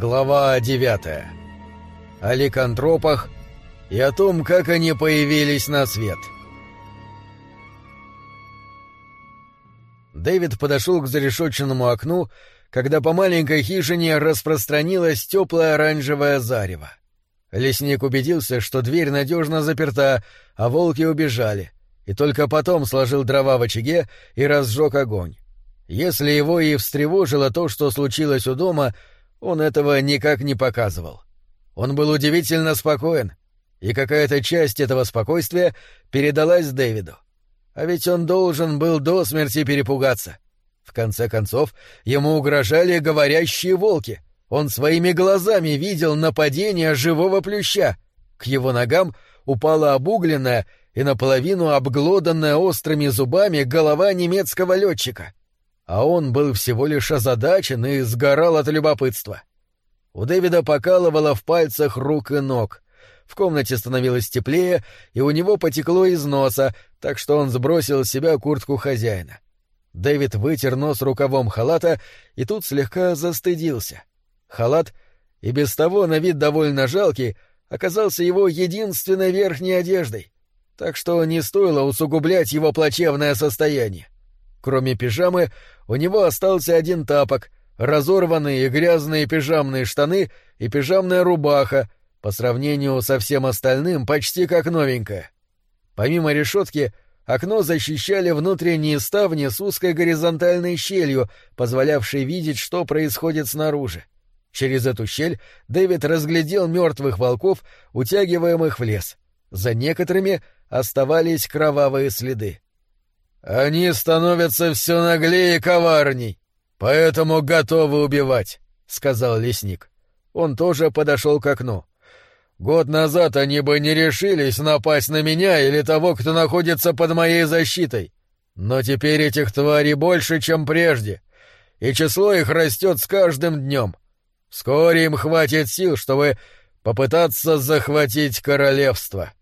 Глава 9. О ликантропах и о том, как они появились на свет. Дэвид подошел к зарешетченному окну, когда по маленькой хижине распространилось теплое оранжевое зарево. Лесник убедился, что дверь надежно заперта, а волки убежали, и только потом сложил дрова в очаге и разжег огонь. Если его и встревожило то, что случилось у дома, он этого никак не показывал. Он был удивительно спокоен, и какая-то часть этого спокойствия передалась Дэвиду. А ведь он должен был до смерти перепугаться. В конце концов, ему угрожали говорящие волки. Он своими глазами видел нападение живого плюща. К его ногам упала обугленная и наполовину обглоданная острыми зубами голова немецкого летчика — а он был всего лишь озадачен и сгорал от любопытства. У Дэвида покалывало в пальцах рук и ног. В комнате становилось теплее, и у него потекло из носа, так что он сбросил с себя куртку хозяина. Дэвид вытер нос рукавом халата и тут слегка застыдился. Халат, и без того на вид довольно жалкий, оказался его единственной верхней одеждой, так что не стоило усугублять его плачевное состояние. Кроме пижамы, у него остался один тапок, разорванные и грязные пижамные штаны и пижамная рубаха, по сравнению со всем остальным почти как новенькая. Помимо решетки, окно защищали внутренние ставни с узкой горизонтальной щелью, позволявшей видеть, что происходит снаружи. Через эту щель Дэвид разглядел мертвых волков, утягиваемых в лес. За некоторыми оставались кровавые следы. Они становятся все наглее и коварней, поэтому готовы убивать, сказал лесник. Он тоже подошел к окну. Год назад они бы не решились напасть на меня или того, кто находится под моей защитой. Но теперь этих тварей больше, чем прежде, и число их растет с каждым днем. Вскоре им хватит сил, чтобы попытаться захватить королевство.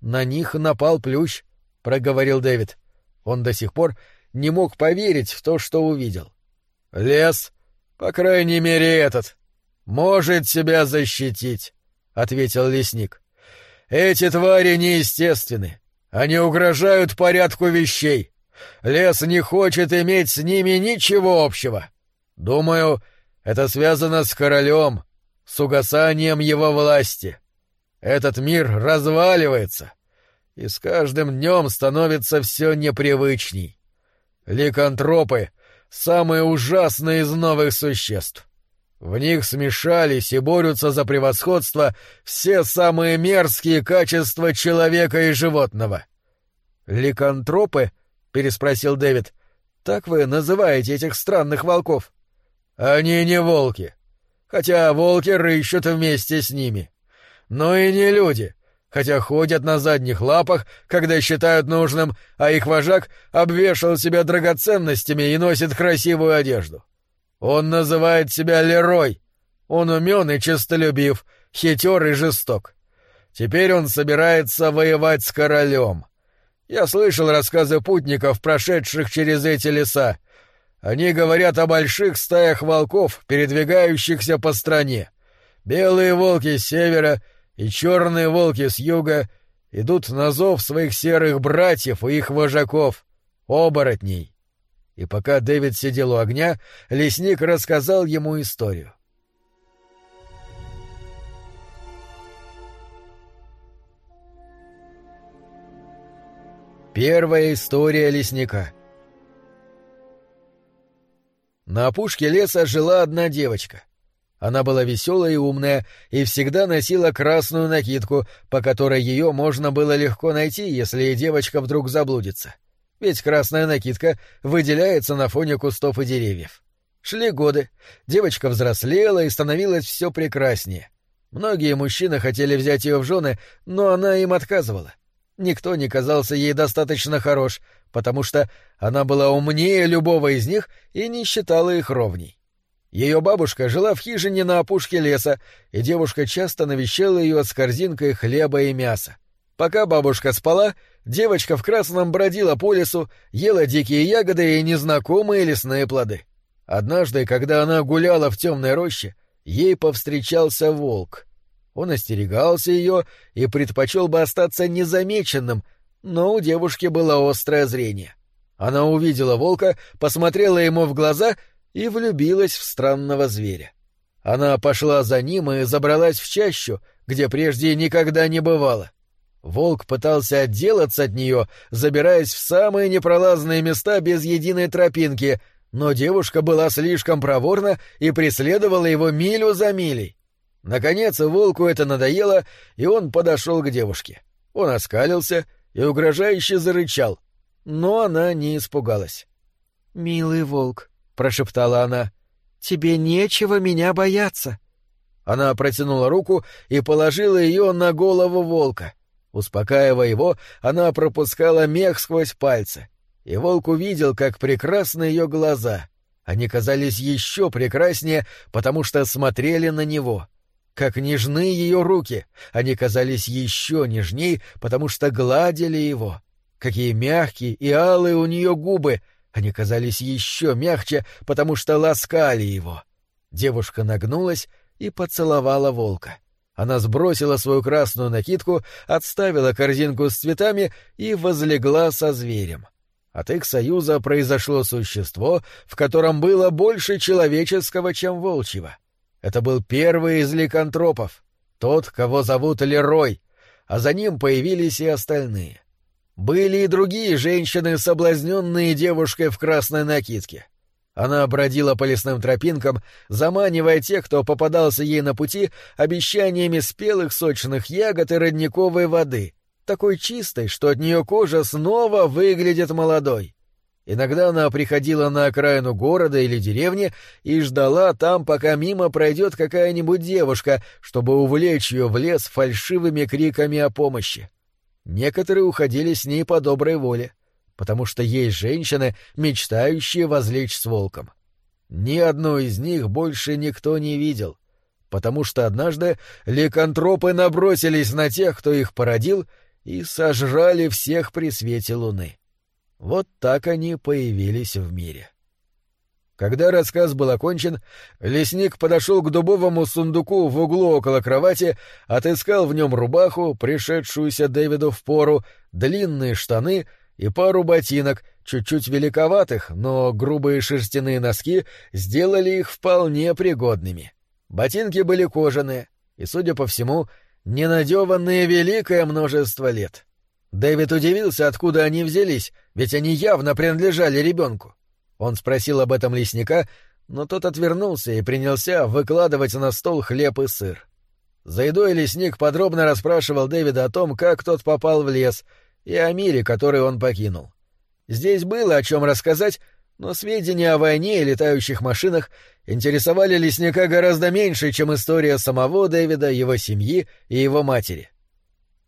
На них напал плющ, проговорил Дэвид. Он до сих пор не мог поверить в то, что увидел. «Лес, по крайней мере этот, может себя защитить», — ответил лесник. «Эти твари неестественны. Они угрожают порядку вещей. Лес не хочет иметь с ними ничего общего. Думаю, это связано с королем, с угасанием его власти. Этот мир разваливается, и с каждым днем становится все непривычней. Ликантропы — самые ужасные из новых существ. В них смешались и борются за превосходство все самые мерзкие качества человека и животного. «Ликантропы?» — переспросил Дэвид. «Так вы называете этих странных волков?» «Они не волки. Хотя волки рыщут вместе с ними. Но и не люди хотя ходят на задних лапах, когда считают нужным, а их вожак обвешал себя драгоценностями и носит красивую одежду. Он называет себя Лерой. Он умен и честолюбив, хитер и жесток. Теперь он собирается воевать с королем. Я слышал рассказы путников, прошедших через эти леса. Они говорят о больших стаях волков, передвигающихся по стране. Белые волки с севера — и черные волки с юга идут на зов своих серых братьев и их вожаков, оборотней. И пока Дэвид сидел у огня, лесник рассказал ему историю. Первая история лесника На опушке леса жила одна девочка — она была веселая и умная и всегда носила красную накидку, по которой ее можно было легко найти, если девочка вдруг заблудится. Ведь красная накидка выделяется на фоне кустов и деревьев. Шли годы, девочка взрослела и становилась все прекраснее. Многие мужчины хотели взять ее в жены, но она им отказывала. Никто не казался ей достаточно хорош, потому что она была умнее любого из них и не считала их ровней. Ее бабушка жила в хижине на опушке леса, и девушка часто навещала ее с корзинкой хлеба и мяса. Пока бабушка спала, девочка в красном бродила по лесу, ела дикие ягоды и незнакомые лесные плоды. Однажды, когда она гуляла в темной роще, ей повстречался волк. Он остерегался ее и предпочел бы остаться незамеченным, но у девушки было острое зрение. Она увидела волка, посмотрела ему в глаза и влюбилась в странного зверя. Она пошла за ним и забралась в чащу, где прежде никогда не бывало. Волк пытался отделаться от нее, забираясь в самые непролазные места без единой тропинки, но девушка была слишком проворна и преследовала его милю за милей. Наконец волку это надоело, и он подошел к девушке. Он оскалился и угрожающе зарычал, но она не испугалась. «Милый волк», — прошептала она, — «тебе нечего меня бояться». Она протянула руку и положила ее на голову волка. Успокаивая его, она пропускала мех сквозь пальцы. И волк увидел, как прекрасны ее глаза. Они казались еще прекраснее, потому что смотрели на него. Как нежны ее руки, они казались еще нежней, потому что гладили его. Какие мягкие и алые у нее губы, они казались еще мягче, потому что ласкали его. Девушка нагнулась и поцеловала волка. Она сбросила свою красную накидку, отставила корзинку с цветами и возлегла со зверем. От их союза произошло существо, в котором было больше человеческого, чем волчьего. Это был первый из ликантропов, тот, кого зовут Лерой, а за ним появились и остальные. Были и другие женщины, соблазненные девушкой в красной накидке. Она бродила по лесным тропинкам, заманивая тех, кто попадался ей на пути, обещаниями спелых сочных ягод и родниковой воды, такой чистой, что от нее кожа снова выглядит молодой. Иногда она приходила на окраину города или деревни и ждала там, пока мимо пройдет какая-нибудь девушка, чтобы увлечь ее в лес фальшивыми криками о помощи. Некоторые уходили с ней по доброй воле потому что есть женщины, мечтающие возлечь с волком. Ни одной из них больше никто не видел, потому что однажды ликантропы набросились на тех, кто их породил, и сожрали всех при свете луны. Вот так они появились в мире. Когда рассказ был окончен, лесник подошел к дубовому сундуку в углу около кровати, отыскал в нем рубаху, пришедшуюся Дэвиду в пору, длинные штаны — и пару ботинок, чуть-чуть великоватых, но грубые шерстяные носки сделали их вполне пригодными. Ботинки были кожаные и, судя по всему, ненадеванные великое множество лет. Дэвид удивился, откуда они взялись, ведь они явно принадлежали ребенку. Он спросил об этом лесника, но тот отвернулся и принялся выкладывать на стол хлеб и сыр. За едой лесник подробно расспрашивал Дэвида о том, как тот попал в лес — и о мире, который он покинул. Здесь было о чем рассказать, но сведения о войне и летающих машинах интересовали лесника гораздо меньше, чем история самого Дэвида, его семьи и его матери.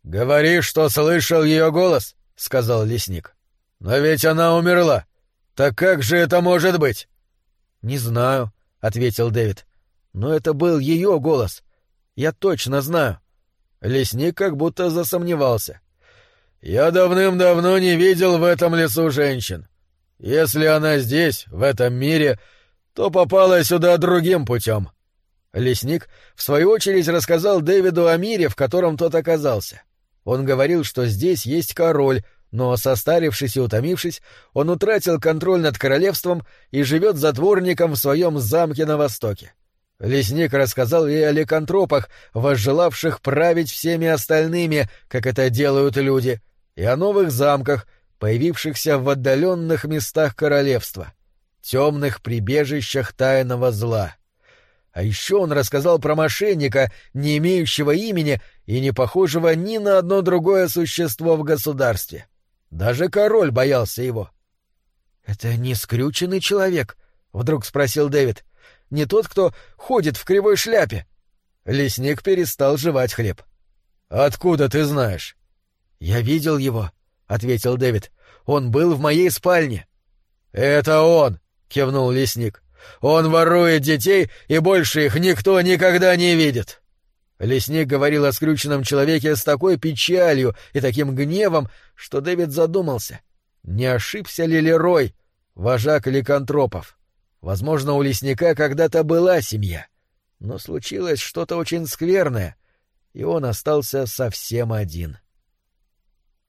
«Говори, что слышал ее голос», — сказал лесник. «Но ведь она умерла. Так как же это может быть?» «Не знаю», — ответил Дэвид. «Но это был ее голос. Я точно знаю». Лесник как будто засомневался. Я давным-давно не видел в этом лесу женщин. Если она здесь, в этом мире, то попала сюда другим путем. Лесник, в свою очередь, рассказал Дэвиду о мире, в котором тот оказался. Он говорил, что здесь есть король, но, состарившись и утомившись, он утратил контроль над королевством и живет затворником в своем замке на востоке. Лесник рассказал ей о ликантропах, возжелавших править всеми остальными, как это делают люди — и о новых замках, появившихся в отдаленных местах королевства, темных прибежищах тайного зла. А еще он рассказал про мошенника, не имеющего имени и не похожего ни на одно другое существо в государстве. Даже король боялся его. — Это не скрюченный человек? — вдруг спросил Дэвид. — Не тот, кто ходит в кривой шляпе? Лесник перестал жевать хлеб. — Откуда ты знаешь? «Я видел его», — ответил Дэвид. «Он был в моей спальне». «Это он», — кивнул лесник. «Он ворует детей, и больше их никто никогда не видит». Лесник говорил о скрюченном человеке с такой печалью и таким гневом, что Дэвид задумался. Не ошибся ли Лерой, вожак ликантропов? Возможно, у лесника когда-то была семья. Но случилось что-то очень скверное, и он остался совсем один.